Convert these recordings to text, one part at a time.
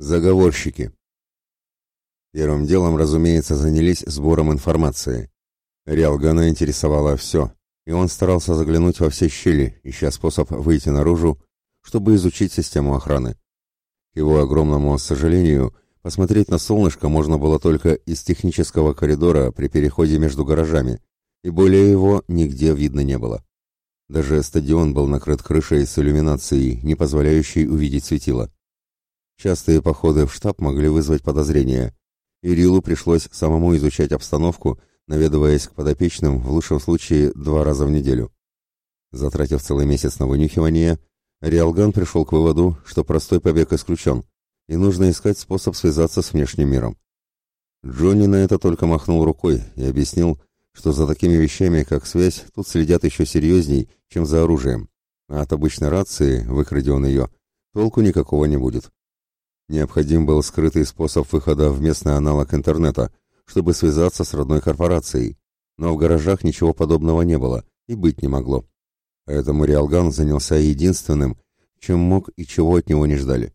Заговорщики. Первым делом, разумеется, занялись сбором информации. Риалгана интересовало все, и он старался заглянуть во все щели, ища способ выйти наружу, чтобы изучить систему охраны. К его огромному сожалению, посмотреть на солнышко можно было только из технического коридора при переходе между гаражами, и более его нигде видно не было. Даже стадион был накрыт крышей с иллюминацией, не позволяющей увидеть светило. Частые походы в штаб могли вызвать подозрения, и Рилу пришлось самому изучать обстановку, наведываясь к подопечным в лучшем случае два раза в неделю. Затратив целый месяц на вынюхивание, Риалган пришел к выводу, что простой побег исключен, и нужно искать способ связаться с внешним миром. Джонни на это только махнул рукой и объяснил, что за такими вещами, как связь, тут следят еще серьезней, чем за оружием, а от обычной рации, выкради он ее, толку никакого не будет. Необходим был скрытый способ выхода в местный аналог интернета, чтобы связаться с родной корпорацией, но в гаражах ничего подобного не было и быть не могло. Поэтому Риалган занялся единственным, чем мог и чего от него не ждали.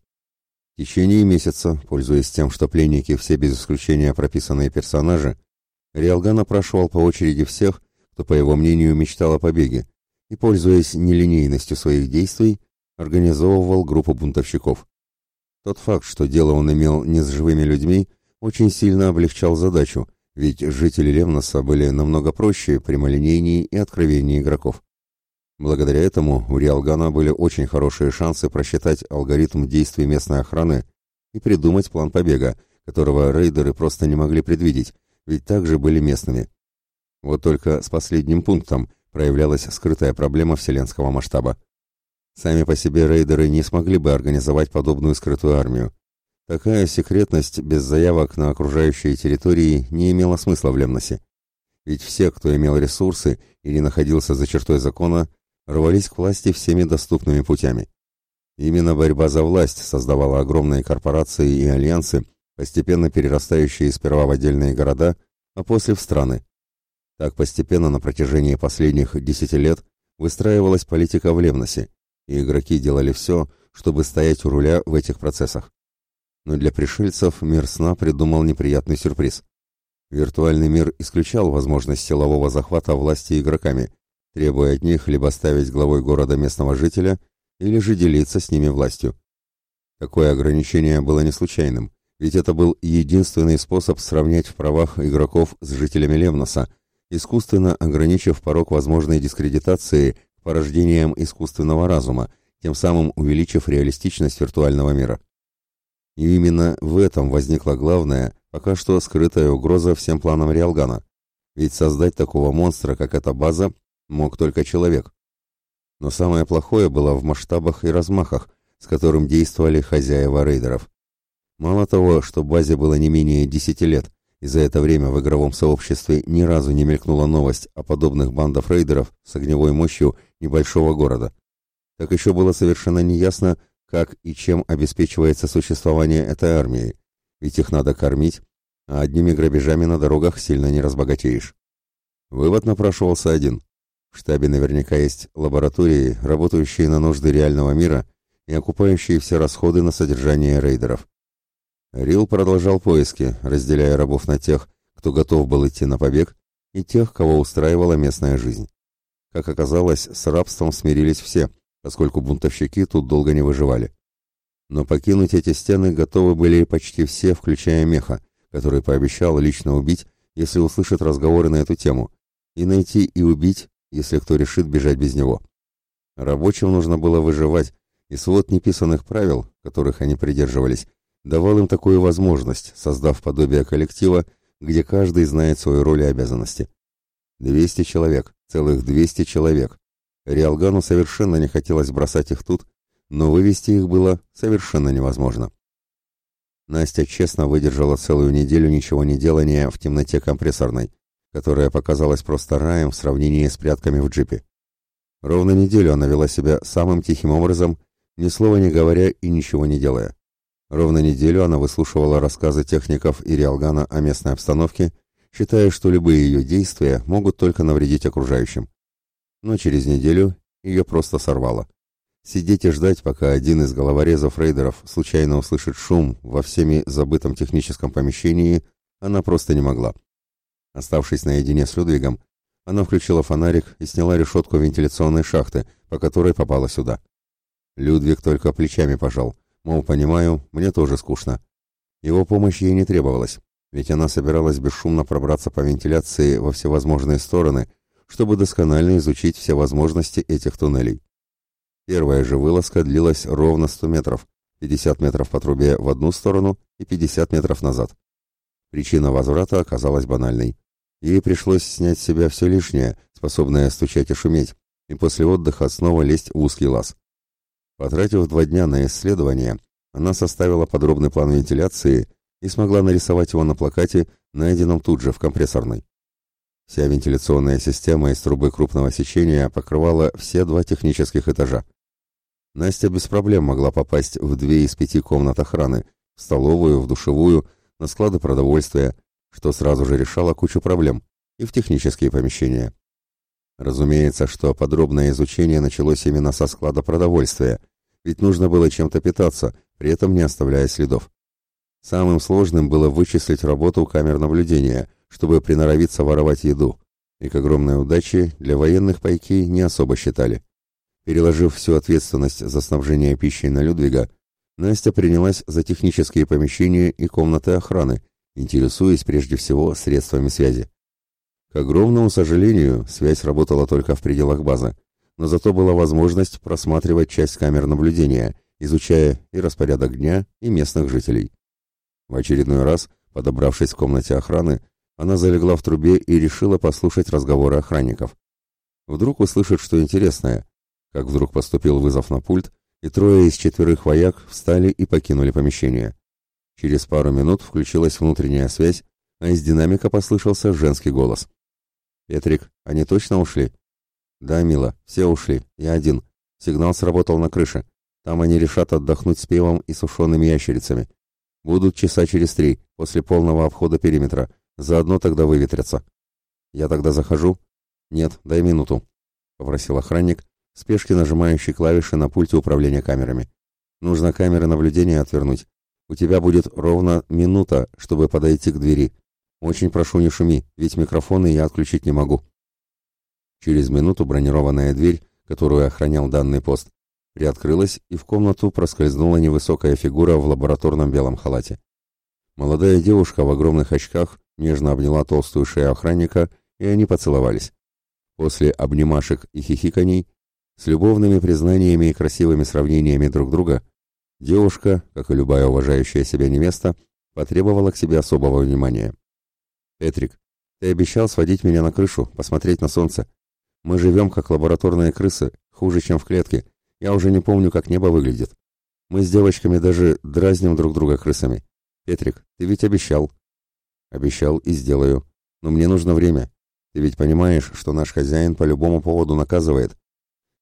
В течение месяца, пользуясь тем, что пленники все без исключения прописанные персонажи, Риалган опрашивал по очереди всех, кто, по его мнению, мечтал о побеге, и, пользуясь нелинейностью своих действий, организовывал группу бунтовщиков. Тот факт, что дело он имел не с живыми людьми, очень сильно облегчал задачу, ведь жители Левноса были намного проще, прямолинейнее и откровеннее игроков. Благодаря этому у Риалгана были очень хорошие шансы просчитать алгоритм действий местной охраны и придумать план побега, которого рейдеры просто не могли предвидеть, ведь также были местными. Вот только с последним пунктом проявлялась скрытая проблема вселенского масштаба. Сами по себе рейдеры не смогли бы организовать подобную скрытую армию. Такая секретность без заявок на окружающие территории не имела смысла в Лемносе. Ведь все, кто имел ресурсы или находился за чертой закона, рвались к власти всеми доступными путями. Именно борьба за власть создавала огромные корпорации и альянсы, постепенно перерастающие сперва в отдельные города, а после в страны. Так постепенно на протяжении последних десяти лет выстраивалась политика в Левносе, и игроки делали все, чтобы стоять у руля в этих процессах. Но для пришельцев мир сна придумал неприятный сюрприз. Виртуальный мир исключал возможность силового захвата власти игроками, требуя от них либо ставить главой города местного жителя, или же делиться с ними властью. Такое ограничение было не случайным, ведь это был единственный способ сравнять в правах игроков с жителями Левноса, искусственно ограничив порог возможной дискредитации порождением искусственного разума, тем самым увеличив реалистичность виртуального мира. И именно в этом возникла главная, пока что скрытая угроза всем планам Риалгана, ведь создать такого монстра, как эта база, мог только человек. Но самое плохое было в масштабах и размахах, с которым действовали хозяева рейдеров. Мало того, что базе было не менее 10 лет, и за это время в игровом сообществе ни разу не мелькнула новость о подобных бандах рейдеров с огневой мощью небольшого города. Так еще было совершенно неясно, как и чем обеспечивается существование этой армии, ведь их надо кормить, а одними грабежами на дорогах сильно не разбогатеешь. Вывод напрашивался один. В штабе наверняка есть лаборатории, работающие на нужды реального мира и окупающие все расходы на содержание рейдеров. Рил продолжал поиски, разделяя рабов на тех, кто готов был идти на побег, и тех, кого устраивала местная жизнь. Как оказалось, с рабством смирились все, поскольку бунтовщики тут долго не выживали. Но покинуть эти стены готовы были почти все, включая Меха, который пообещал лично убить, если услышит разговоры на эту тему, и найти и убить, если кто решит бежать без него. Рабочим нужно было выживать, и свод неписанных правил, которых они придерживались, давал им такую возможность, создав подобие коллектива, где каждый знает свою роль и обязанности. 200 человек, целых 200 человек. Риалгану совершенно не хотелось бросать их тут, но вывести их было совершенно невозможно. Настя честно выдержала целую неделю ничего не делания в темноте компрессорной, которая показалась просто раем в сравнении с прятками в джипе. Ровно неделю она вела себя самым тихим образом, ни слова не говоря и ничего не делая. Ровно неделю она выслушивала рассказы техников и Риалгана о местной обстановке, считая, что любые ее действия могут только навредить окружающим. Но через неделю ее просто сорвало. Сидеть и ждать, пока один из головорезов рейдеров случайно услышит шум во всеми забытом техническом помещении, она просто не могла. Оставшись наедине с Людвигом, она включила фонарик и сняла решетку вентиляционной шахты, по которой попала сюда. Людвиг только плечами пожал, мол, понимаю, мне тоже скучно. Его помощь ей не требовалась, ведь она собиралась бесшумно пробраться по вентиляции во всевозможные стороны, чтобы досконально изучить все возможности этих туннелей. Первая же вылазка длилась ровно 100 метров, 50 метров по трубе в одну сторону и 50 метров назад. Причина возврата оказалась банальной. Ей пришлось снять с себя все лишнее, способное стучать и шуметь, и после отдыха снова лезть в узкий лаз. Потратив два дня на исследование, она составила подробный план вентиляции и смогла нарисовать его на плакате, найденном тут же в компрессорной. Вся вентиляционная система из трубы крупного сечения покрывала все два технических этажа. Настя без проблем могла попасть в две из пяти комнат охраны, в столовую, в душевую, на склады продовольствия, что сразу же решало кучу проблем, и в технические помещения. Разумеется, что подробное изучение началось именно со склада продовольствия, ведь нужно было чем-то питаться, при этом не оставляя следов. Самым сложным было вычислить работу камер наблюдения, чтобы приноровиться воровать еду, и к огромной удаче для военных пайки не особо считали. Переложив всю ответственность за снабжение пищей на Людвига, Настя принялась за технические помещения и комнаты охраны, интересуясь прежде всего средствами связи. К огромному сожалению, связь работала только в пределах базы, но зато была возможность просматривать часть камер наблюдения, изучая и распорядок дня, и местных жителей. В очередной раз, подобравшись в комнате охраны, она залегла в трубе и решила послушать разговоры охранников. Вдруг услышит что интересное, как вдруг поступил вызов на пульт, и трое из четверых вояк встали и покинули помещение. Через пару минут включилась внутренняя связь, а из динамика послышался женский голос. «Петрик, они точно ушли?» «Да, мила, все ушли, я один. Сигнал сработал на крыше. Там они решат отдохнуть с пивом и сушеными ящерицами. Будут часа через три, после полного обхода периметра. Заодно тогда выветрятся. Я тогда захожу? Нет, дай минуту, попросил охранник, спешки нажимающий клавиши на пульте управления камерами. Нужно камеры наблюдения отвернуть. У тебя будет ровно минута, чтобы подойти к двери. Очень прошу, не шуми, ведь микрофоны я отключить не могу. Через минуту бронированная дверь, которую охранял данный пост, приоткрылась, и в комнату проскользнула невысокая фигура в лабораторном белом халате. Молодая девушка в огромных очках нежно обняла толстую шею охранника, и они поцеловались. После обнимашек и хихиканий, с любовными признаниями и красивыми сравнениями друг друга, девушка, как и любая уважающая себя невеста, потребовала к себе особого внимания. «Петрик, ты обещал сводить меня на крышу, посмотреть на солнце. Мы живем, как лабораторные крысы, хуже, чем в клетке. Я уже не помню, как небо выглядит. Мы с девочками даже дразним друг друга крысами. Петрик, ты ведь обещал. Обещал и сделаю. Но мне нужно время. Ты ведь понимаешь, что наш хозяин по любому поводу наказывает.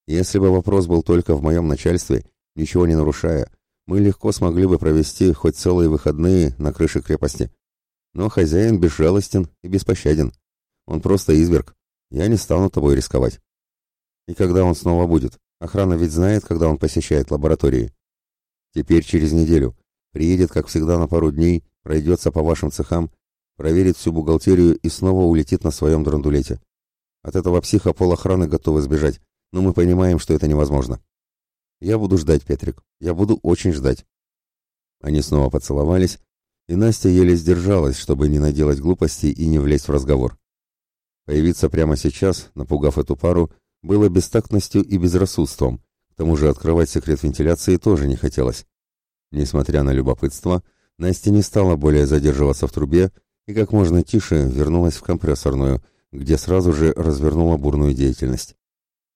Если бы вопрос был только в моем начальстве, ничего не нарушая, мы легко смогли бы провести хоть целые выходные на крыше крепости. Но хозяин безжалостен и беспощаден. Он просто изверг. Я не стану тобой рисковать. И когда он снова будет? Охрана ведь знает, когда он посещает лаборатории. Теперь через неделю. Приедет, как всегда, на пару дней, пройдется по вашим цехам, проверит всю бухгалтерию и снова улетит на своем драндулете. От этого психа пол охраны готовы сбежать, но мы понимаем, что это невозможно. Я буду ждать, Петрик. Я буду очень ждать. Они снова поцеловались, и Настя еле сдержалась, чтобы не наделать глупостей и не влезть в разговор. Появиться прямо сейчас, напугав эту пару, было бестактностью и безрассудством. К тому же открывать секрет вентиляции тоже не хотелось. Несмотря на любопытство, Настя не стала более задерживаться в трубе и как можно тише вернулась в компрессорную, где сразу же развернула бурную деятельность.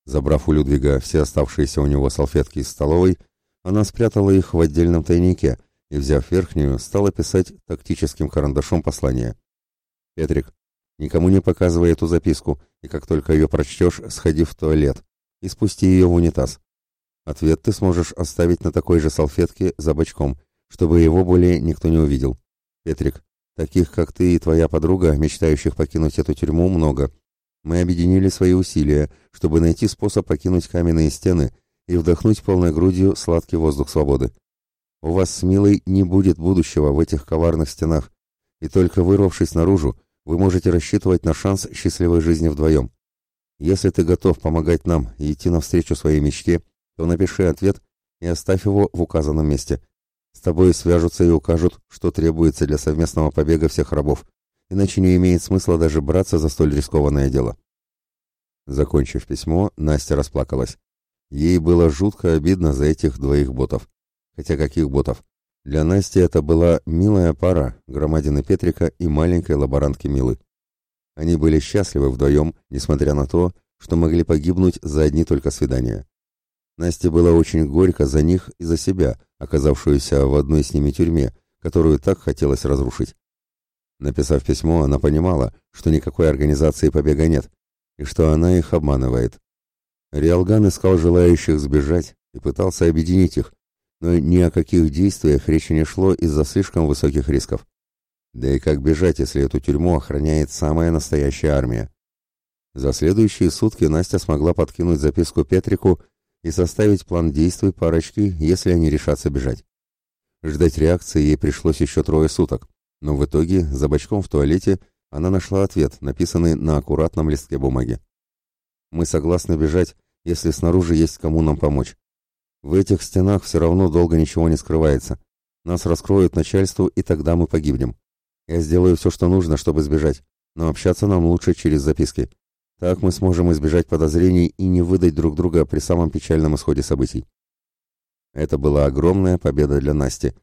Забрав у Людвига все оставшиеся у него салфетки из столовой, она спрятала их в отдельном тайнике – и, взяв верхнюю, стала писать тактическим карандашом послание. «Петрик, никому не показывай эту записку, и как только ее прочтешь, сходи в туалет и спусти ее в унитаз. Ответ ты сможешь оставить на такой же салфетке за бочком, чтобы его более никто не увидел. Петрик, таких, как ты и твоя подруга, мечтающих покинуть эту тюрьму, много. Мы объединили свои усилия, чтобы найти способ покинуть каменные стены и вдохнуть полной грудью сладкий воздух свободы. У вас с Милой не будет будущего в этих коварных стенах, и только вырвавшись наружу, вы можете рассчитывать на шанс счастливой жизни вдвоем. Если ты готов помогать нам и идти навстречу своей мечте, то напиши ответ и оставь его в указанном месте. С тобой свяжутся и укажут, что требуется для совместного побега всех рабов, иначе не имеет смысла даже браться за столь рискованное дело. Закончив письмо, Настя расплакалась. Ей было жутко обидно за этих двоих ботов. Хотя каких ботов? Для Насти это была милая пара, громадины Петрика и маленькой лаборантки Милы. Они были счастливы вдвоем, несмотря на то, что могли погибнуть за одни только свидания. Насте было очень горько за них и за себя, оказавшуюся в одной с ними тюрьме, которую так хотелось разрушить. Написав письмо, она понимала, что никакой организации побега нет, и что она их обманывает. Риалган искал желающих сбежать и пытался объединить их, но ни о каких действиях речи не шло из-за слишком высоких рисков. Да и как бежать, если эту тюрьму охраняет самая настоящая армия? За следующие сутки Настя смогла подкинуть записку Петрику и составить план действий парочки, если они решатся бежать. Ждать реакции ей пришлось еще трое суток, но в итоге за бочком в туалете она нашла ответ, написанный на аккуратном листке бумаги. «Мы согласны бежать, если снаружи есть кому нам помочь. В этих стенах все равно долго ничего не скрывается. Нас раскроют начальству, и тогда мы погибнем. Я сделаю все, что нужно, чтобы сбежать, но общаться нам лучше через записки. Так мы сможем избежать подозрений и не выдать друг друга при самом печальном исходе событий. Это была огромная победа для Насти,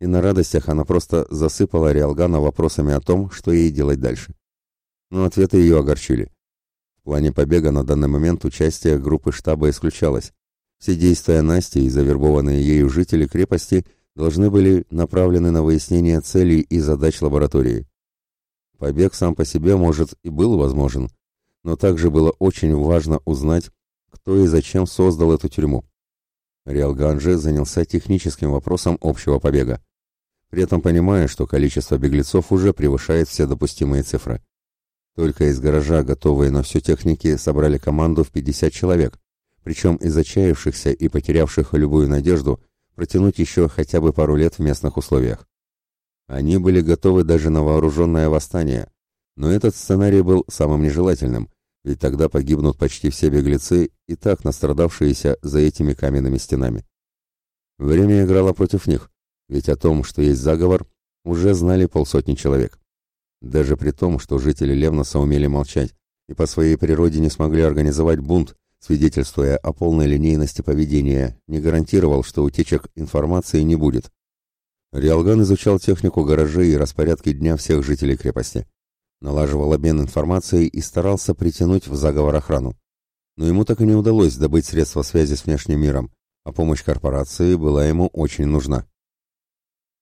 и на радостях она просто засыпала Риалгана вопросами о том, что ей делать дальше. Но ответы ее огорчили. В плане побега на данный момент участие группы штаба исключалось, все действия Насти и завербованные ею жители крепости должны были направлены на выяснение целей и задач лаборатории. Побег сам по себе, может, и был возможен, но также было очень важно узнать, кто и зачем создал эту тюрьму. Риалган же занялся техническим вопросом общего побега, при этом понимая, что количество беглецов уже превышает все допустимые цифры. Только из гаража, готовые на всю техники, собрали команду в 50 человек, причем из отчаявшихся и потерявших любую надежду протянуть еще хотя бы пару лет в местных условиях. Они были готовы даже на вооруженное восстание, но этот сценарий был самым нежелательным, ведь тогда погибнут почти все беглецы, и так настрадавшиеся за этими каменными стенами. Время играло против них, ведь о том, что есть заговор, уже знали полсотни человек. Даже при том, что жители Левноса умели молчать и по своей природе не смогли организовать бунт, свидетельствуя о полной линейности поведения, не гарантировал, что утечек информации не будет. Риалган изучал технику гаражей и распорядки дня всех жителей крепости. Налаживал обмен информацией и старался притянуть в заговор охрану. Но ему так и не удалось добыть средства связи с внешним миром, а помощь корпорации была ему очень нужна.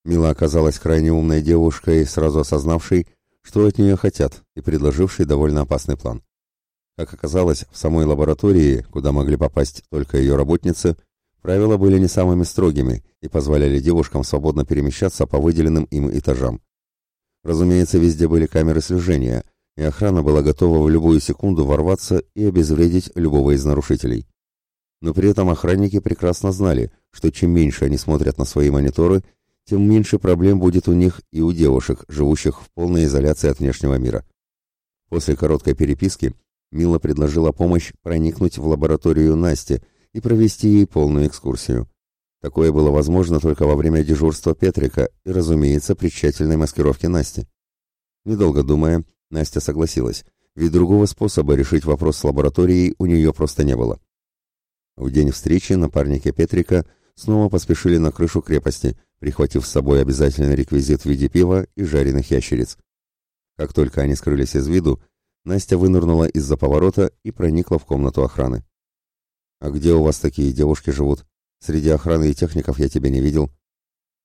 Мила оказалась крайне умной девушкой, сразу осознавшей, что от нее хотят, и предложившей довольно опасный план. Как оказалось, в самой лаборатории, куда могли попасть только ее работницы, правила были не самыми строгими и позволяли девушкам свободно перемещаться по выделенным им этажам. Разумеется, везде были камеры слежения, и охрана была готова в любую секунду ворваться и обезвредить любого из нарушителей. Но при этом охранники прекрасно знали, что чем меньше они смотрят на свои мониторы, тем меньше проблем будет у них и у девушек, живущих в полной изоляции от внешнего мира. После короткой переписки Мила предложила помощь проникнуть в лабораторию Насти и провести ей полную экскурсию. Такое было возможно только во время дежурства Петрика и, разумеется, при тщательной маскировке Насти. Недолго думая, Настя согласилась, ведь другого способа решить вопрос с лабораторией у нее просто не было. В день встречи напарники Петрика снова поспешили на крышу крепости, прихватив с собой обязательный реквизит в виде пива и жареных ящериц. Как только они скрылись из виду, Настя вынырнула из-за поворота и проникла в комнату охраны. «А где у вас такие девушки живут? Среди охраны и техников я тебя не видел».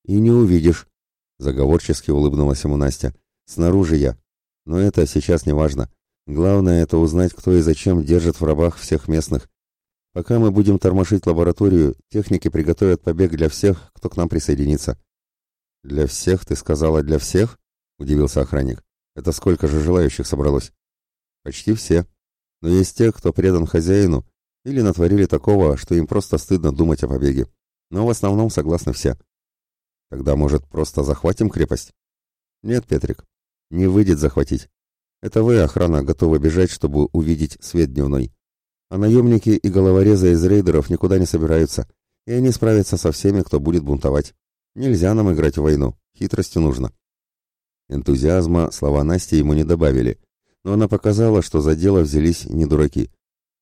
«И не увидишь», — заговорчески улыбнулась ему Настя. «Снаружи я. Но это сейчас не важно. Главное — это узнать, кто и зачем держит в рабах всех местных. Пока мы будем тормошить лабораторию, техники приготовят побег для всех, кто к нам присоединится». «Для всех, ты сказала, для всех?» — удивился охранник. «Это сколько же желающих собралось?» Почти все. Но есть те, кто предан хозяину или натворили такого, что им просто стыдно думать о побеге. Но в основном согласны все. Тогда, может, просто захватим крепость? Нет, Петрик, не выйдет захватить. Это вы, охрана, готовы бежать, чтобы увидеть свет дневной. А наемники и головорезы из рейдеров никуда не собираются, и они справятся со всеми, кто будет бунтовать. Нельзя нам играть в войну, хитрости нужно. Энтузиазма слова Насти ему не добавили, но она показала, что за дело взялись не дураки.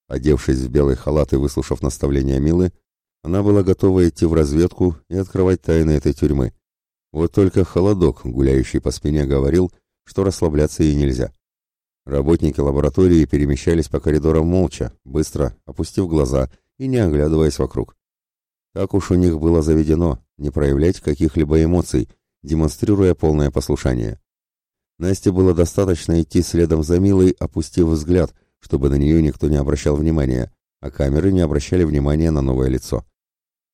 Одевшись в белый халат и выслушав наставления Милы, она была готова идти в разведку и открывать тайны этой тюрьмы. Вот только холодок, гуляющий по спине, говорил, что расслабляться ей нельзя. Работники лаборатории перемещались по коридорам молча, быстро, опустив глаза и не оглядываясь вокруг. Так уж у них было заведено не проявлять каких-либо эмоций, демонстрируя полное послушание. Насте было достаточно идти следом за Милой, опустив взгляд, чтобы на нее никто не обращал внимания, а камеры не обращали внимания на новое лицо.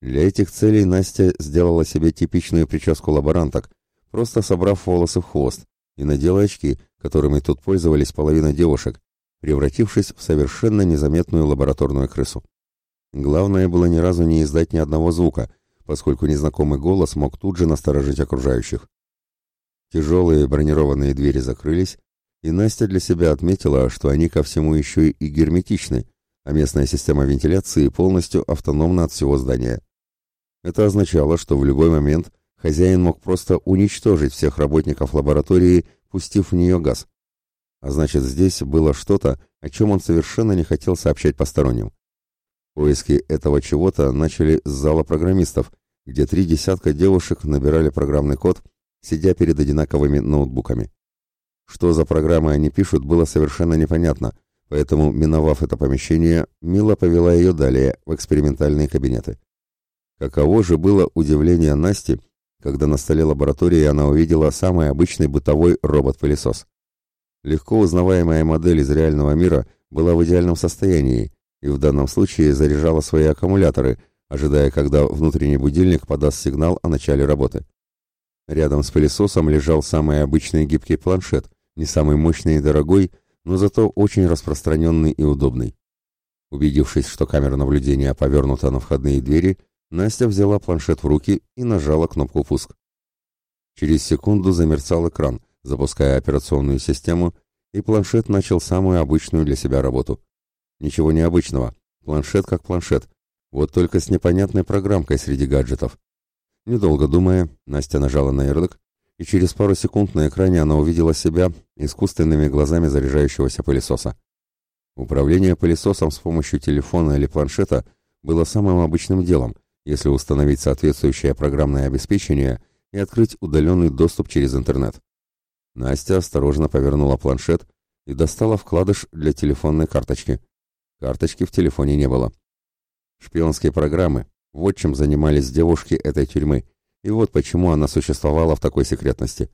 Для этих целей Настя сделала себе типичную прическу лаборанток, просто собрав волосы в хвост, и надела очки, которыми тут пользовались половина девушек, превратившись в совершенно незаметную лабораторную крысу. Главное было ни разу не издать ни одного звука, поскольку незнакомый голос мог тут же насторожить окружающих. Тяжелые бронированные двери закрылись, и Настя для себя отметила, что они ко всему еще и герметичны, а местная система вентиляции полностью автономна от всего здания. Это означало, что в любой момент хозяин мог просто уничтожить всех работников лаборатории, пустив в нее газ. А значит, здесь было что-то, о чем он совершенно не хотел сообщать посторонним. Поиски этого чего-то начали с зала программистов, где три десятка девушек набирали программный код, сидя перед одинаковыми ноутбуками. Что за программы они пишут, было совершенно непонятно, поэтому, миновав это помещение, Мила повела ее далее, в экспериментальные кабинеты. Каково же было удивление Насти, когда на столе лаборатории она увидела самый обычный бытовой робот-пылесос. Легко узнаваемая модель из реального мира была в идеальном состоянии и в данном случае заряжала свои аккумуляторы, ожидая, когда внутренний будильник подаст сигнал о начале работы. Рядом с пылесосом лежал самый обычный гибкий планшет, не самый мощный и дорогой, но зато очень распространенный и удобный. Убедившись, что камера наблюдения повернута на входные двери, Настя взяла планшет в руки и нажала кнопку «Пуск». Через секунду замерцал экран, запуская операционную систему, и планшет начал самую обычную для себя работу. Ничего необычного, планшет как планшет, вот только с непонятной программкой среди гаджетов. Недолго думая, Настя нажала на ярлык, и через пару секунд на экране она увидела себя искусственными глазами заряжающегося пылесоса. Управление пылесосом с помощью телефона или планшета было самым обычным делом, если установить соответствующее программное обеспечение и открыть удаленный доступ через интернет. Настя осторожно повернула планшет и достала вкладыш для телефонной карточки. Карточки в телефоне не было. Шпионские программы, вот чем занимались девушки этой тюрьмы, и вот почему она существовала в такой секретности.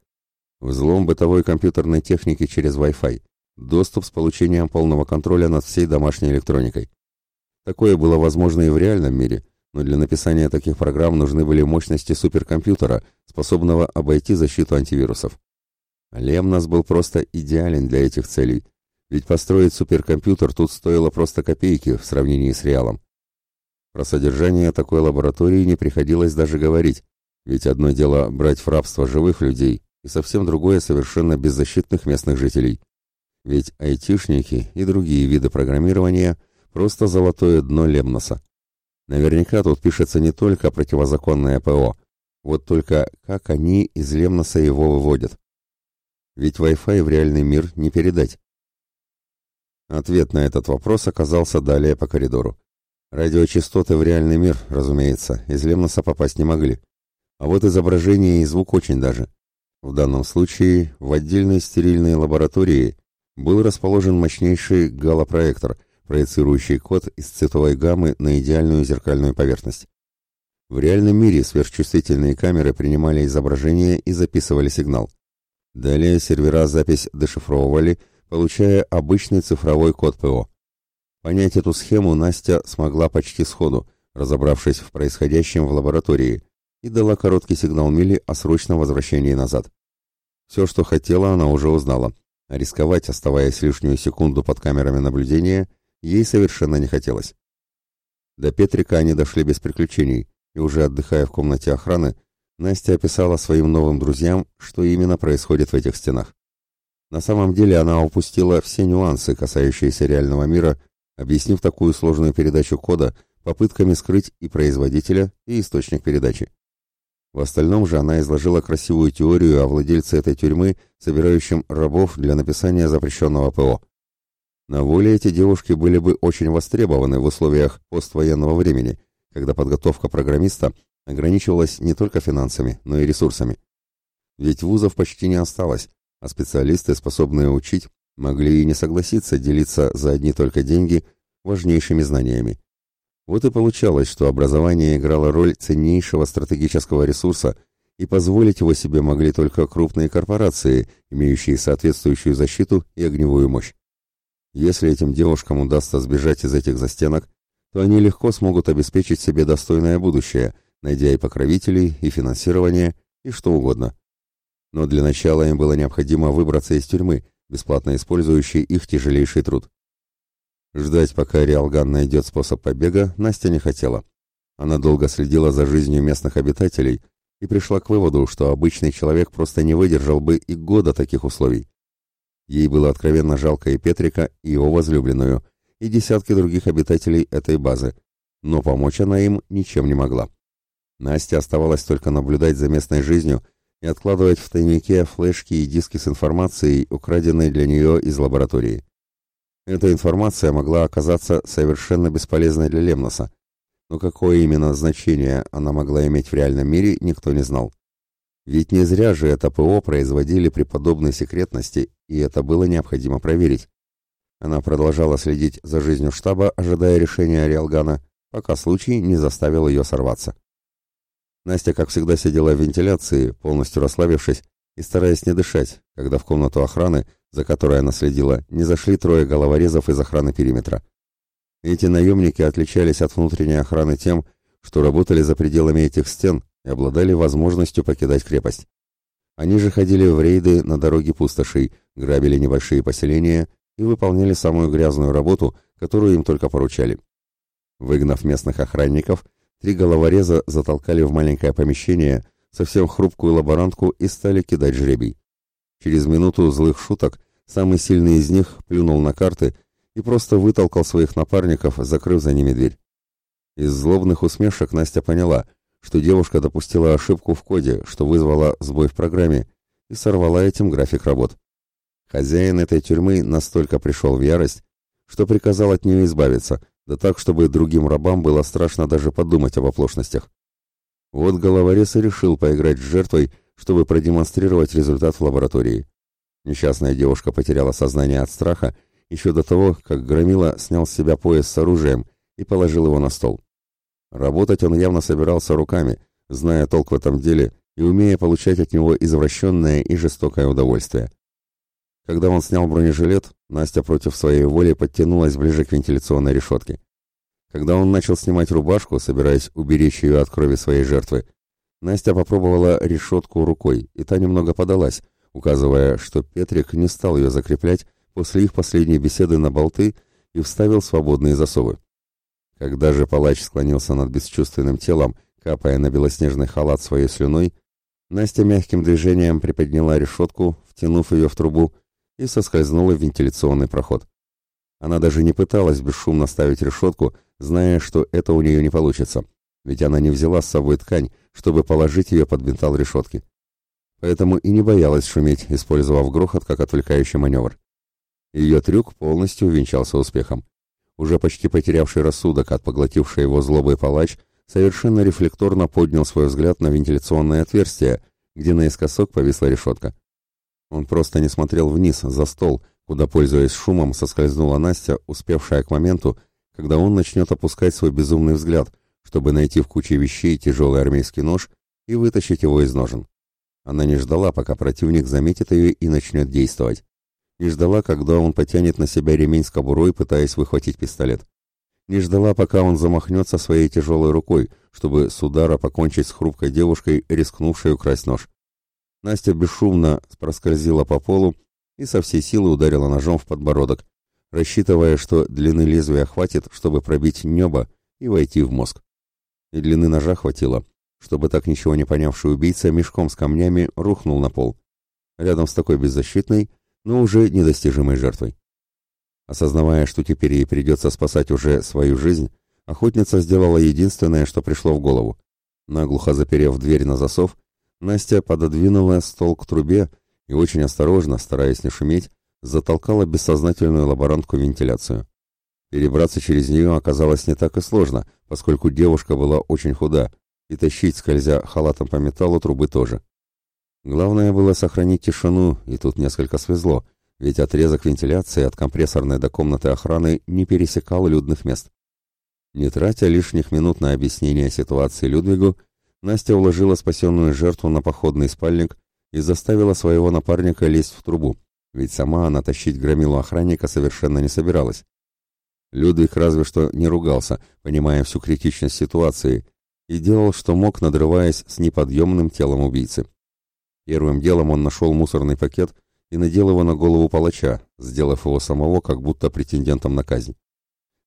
Взлом бытовой компьютерной техники через Wi-Fi, доступ с получением полного контроля над всей домашней электроникой. Такое было возможно и в реальном мире, но для написания таких программ нужны были мощности суперкомпьютера, способного обойти защиту антивирусов. Лемнос был просто идеален для этих целей, ведь построить суперкомпьютер тут стоило просто копейки в сравнении с реалом. Про содержание такой лаборатории не приходилось даже говорить, ведь одно дело брать в рабство живых людей, и совсем другое совершенно беззащитных местных жителей. Ведь айтишники и другие виды программирования – просто золотое дно Лемноса. Наверняка тут пишется не только противозаконное ПО, вот только как они из Лемноса его выводят. Ведь Wi-Fi в реальный мир не передать. Ответ на этот вопрос оказался далее по коридору. Радиочастоты в реальный мир, разумеется, из Лемноса попасть не могли. А вот изображение и звук очень даже. В данном случае в отдельной стерильной лаборатории был расположен мощнейший галопроектор, проецирующий код из цветовой гаммы на идеальную зеркальную поверхность. В реальном мире сверхчувствительные камеры принимали изображение и записывали сигнал. Далее сервера запись дешифровывали, получая обычный цифровой код ПО. Понять эту схему Настя смогла почти сходу, разобравшись в происходящем в лаборатории, и дала короткий сигнал Милли о срочном возвращении назад. Все, что хотела, она уже узнала, а рисковать, оставаясь лишнюю секунду под камерами наблюдения, ей совершенно не хотелось. До Петрика они дошли без приключений, и уже отдыхая в комнате охраны, Настя описала своим новым друзьям, что именно происходит в этих стенах. На самом деле она упустила все нюансы, касающиеся реального мира, объяснив такую сложную передачу кода попытками скрыть и производителя, и источник передачи. В остальном же она изложила красивую теорию о владельце этой тюрьмы, собирающем рабов для написания запрещенного ПО. На воле эти девушки были бы очень востребованы в условиях поствоенного времени, когда подготовка программиста ограничивалась не только финансами, но и ресурсами. Ведь вузов почти не осталось, а специалисты, способные учить, могли и не согласиться делиться за одни только деньги важнейшими знаниями. Вот и получалось, что образование играло роль ценнейшего стратегического ресурса, и позволить его себе могли только крупные корпорации, имеющие соответствующую защиту и огневую мощь. Если этим девушкам удастся сбежать из этих застенок, то они легко смогут обеспечить себе достойное будущее, найдя и покровителей, и финансирование, и что угодно. Но для начала им было необходимо выбраться из тюрьмы, бесплатно использующей их тяжелейший труд. Ждать, пока Риалган найдет способ побега, Настя не хотела. Она долго следила за жизнью местных обитателей и пришла к выводу, что обычный человек просто не выдержал бы и года таких условий. Ей было откровенно жалко и Петрика, и его возлюбленную, и десятки других обитателей этой базы, но помочь она им ничем не могла. Настя оставалась только наблюдать за местной жизнью и откладывать в тайнике флешки и диски с информацией, украденной для нее из лаборатории. Эта информация могла оказаться совершенно бесполезной для Лемноса, но какое именно значение она могла иметь в реальном мире, никто не знал. Ведь не зря же это ПО производили при подобной секретности, и это было необходимо проверить. Она продолжала следить за жизнью штаба, ожидая решения Риалгана, пока случай не заставил ее сорваться. Настя, как всегда, сидела в вентиляции, полностью расслабившись и стараясь не дышать, когда в комнату охраны, за которой она следила, не зашли трое головорезов из охраны периметра. Эти наемники отличались от внутренней охраны тем, что работали за пределами этих стен и обладали возможностью покидать крепость. Они же ходили в рейды на дороге пустошей, грабили небольшие поселения и выполняли самую грязную работу, которую им только поручали. Выгнав местных охранников, Три головореза затолкали в маленькое помещение совсем хрупкую лаборантку и стали кидать жребий. Через минуту злых шуток самый сильный из них плюнул на карты и просто вытолкал своих напарников, закрыв за ними дверь. Из злобных усмешек Настя поняла, что девушка допустила ошибку в коде, что вызвало сбой в программе, и сорвала этим график работ. Хозяин этой тюрьмы настолько пришел в ярость, что приказал от нее избавиться, да так, чтобы другим рабам было страшно даже подумать об оплошностях. Вот головорез и решил поиграть с жертвой, чтобы продемонстрировать результат в лаборатории. Несчастная девушка потеряла сознание от страха еще до того, как Громила снял с себя пояс с оружием и положил его на стол. Работать он явно собирался руками, зная толк в этом деле и умея получать от него извращенное и жестокое удовольствие. Когда он снял бронежилет, Настя против своей воли подтянулась ближе к вентиляционной решетке. Когда он начал снимать рубашку, собираясь уберечь ее от крови своей жертвы, Настя попробовала решетку рукой, и та немного подалась, указывая, что Петрик не стал ее закреплять после их последней беседы на болты и вставил свободные засовы. Когда же палач склонился над бесчувственным телом, капая на белоснежный халат своей слюной, Настя мягким движением приподняла решетку, втянув ее в трубу, и соскользнула в вентиляционный проход. Она даже не пыталась бесшумно ставить решетку, зная, что это у нее не получится, ведь она не взяла с собой ткань, чтобы положить ее под бинтал решетки. Поэтому и не боялась шуметь, использовав грохот как отвлекающий маневр. Ее трюк полностью увенчался успехом. Уже почти потерявший рассудок от поглотившей его злобой палач совершенно рефлекторно поднял свой взгляд на вентиляционное отверстие, где наискосок повисла решетка. Он просто не смотрел вниз, за стол, куда, пользуясь шумом, соскользнула Настя, успевшая к моменту, когда он начнет опускать свой безумный взгляд, чтобы найти в куче вещей тяжелый армейский нож и вытащить его из ножен. Она не ждала, пока противник заметит ее и начнет действовать. Не ждала, когда он потянет на себя ремень с кобурой, пытаясь выхватить пистолет. Не ждала, пока он замахнется своей тяжелой рукой, чтобы с удара покончить с хрупкой девушкой, рискнувшей украсть нож. Настя бесшумно проскользила по полу и со всей силы ударила ножом в подбородок, рассчитывая, что длины лезвия хватит, чтобы пробить небо и войти в мозг. И длины ножа хватило, чтобы так ничего не понявший убийца мешком с камнями рухнул на пол, рядом с такой беззащитной, но уже недостижимой жертвой. Осознавая, что теперь ей придется спасать уже свою жизнь, охотница сделала единственное, что пришло в голову. Наглухо заперев дверь на засов, Настя пододвинула стол к трубе и очень осторожно, стараясь не шуметь, затолкала бессознательную лаборантку в вентиляцию. Перебраться через нее оказалось не так и сложно, поскольку девушка была очень худа, и тащить, скользя халатом по металлу, трубы тоже. Главное было сохранить тишину, и тут несколько свезло, ведь отрезок вентиляции от компрессорной до комнаты охраны не пересекал людных мест. Не тратя лишних минут на объяснение ситуации Людвигу, Настя уложила спасенную жертву на походный спальник и заставила своего напарника лезть в трубу, ведь сама она тащить громилу охранника совершенно не собиралась. Людвиг разве что не ругался, понимая всю критичность ситуации, и делал, что мог, надрываясь с неподъемным телом убийцы. Первым делом он нашел мусорный пакет и надел его на голову палача, сделав его самого как будто претендентом на казнь.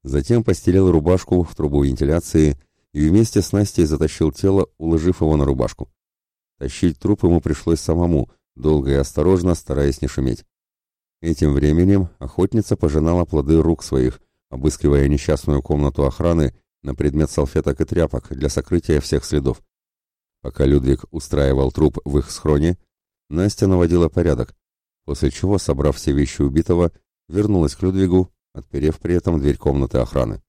Затем постелил рубашку в трубу вентиляции и вместе с Настей затащил тело, уложив его на рубашку. Тащить труп ему пришлось самому, долго и осторожно, стараясь не шуметь. Этим временем охотница пожинала плоды рук своих, обыскивая несчастную комнату охраны на предмет салфеток и тряпок для сокрытия всех следов. Пока Людвиг устраивал труп в их схроне, Настя наводила порядок, после чего, собрав все вещи убитого, вернулась к Людвигу, отперев при этом дверь комнаты охраны.